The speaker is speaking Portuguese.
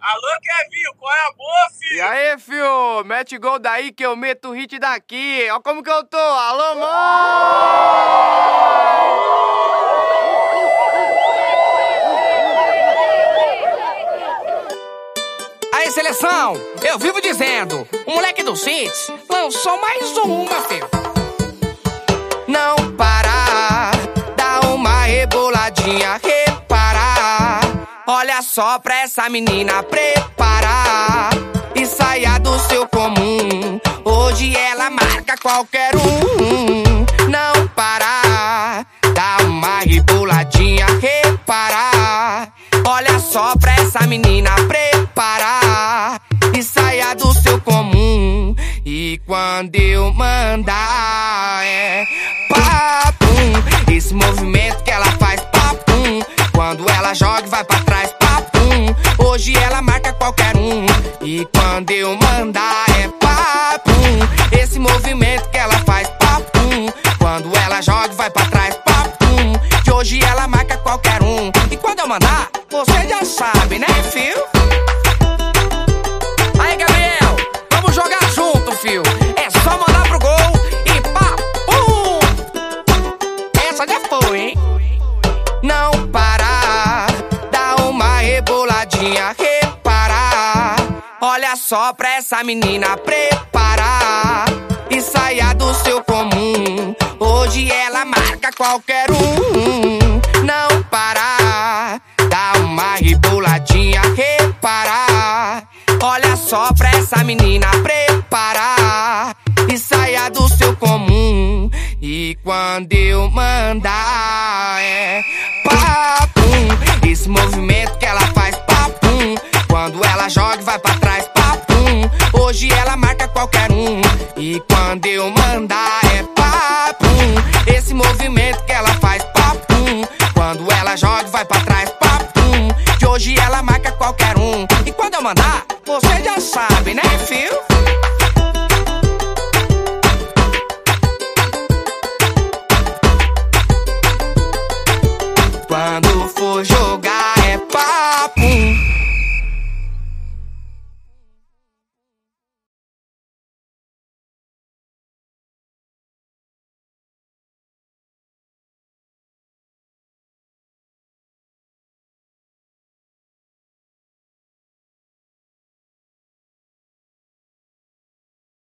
Alô, Kevinho, qual é a boa, filho? E aí, fio? Mete gol daí que eu meto hit daqui. Ó como que eu tô. Alô, mãe! Aí, seleção, eu vivo dizendo, o moleque do Cits lançou mais uma, filho. Não parar, dá uma reboladinha, reparar. Olha só pra essa menina preparar e saia do seu comum. Hoje ela marca qualquer um. Não parar, dá uma reboladinha, reparar. Olha só pra essa menina preparar e saia do seu comum. E quando eu mandar é papum, esse movimento que ela faz papum. Quando ela joga e vai pra trás papum. Hoje ela marca qualquer um. E quando eu mandar é papum, esse movimento que ela faz papum. Quando ela joga vai pra trás papum. Que hoje ela marca qualquer um. E quando eu mandar, você já sabe, né, fio? Aí, Gabriel, vamos jogar junto, fio. É só mandar pro gol e pum! Essa já foi, hein? Não uma reboladinha, reparar. Olha só pra essa menina preparar e saia do seu comum. Hoje ela marca qualquer um. Não parar, dá uma reboladinha, reparar. Olha só pra essa menina preparar e saia do seu comum. E quando eu mandar é pra trás, papum. Hoje ela marca qualquer um. E quando eu mandar é papum. Esse movimento que ela faz, papum. Quando ela joga, vai pra trás, papum. Que hoje ela marca qualquer um. E quando eu mandar, você já sabe, né, fio? Quando for jogar é papum.